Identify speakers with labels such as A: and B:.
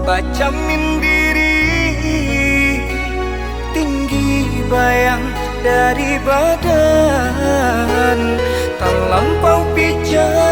A: Baca mendiri Tinggi bayang dari badan. Tak lampau pijak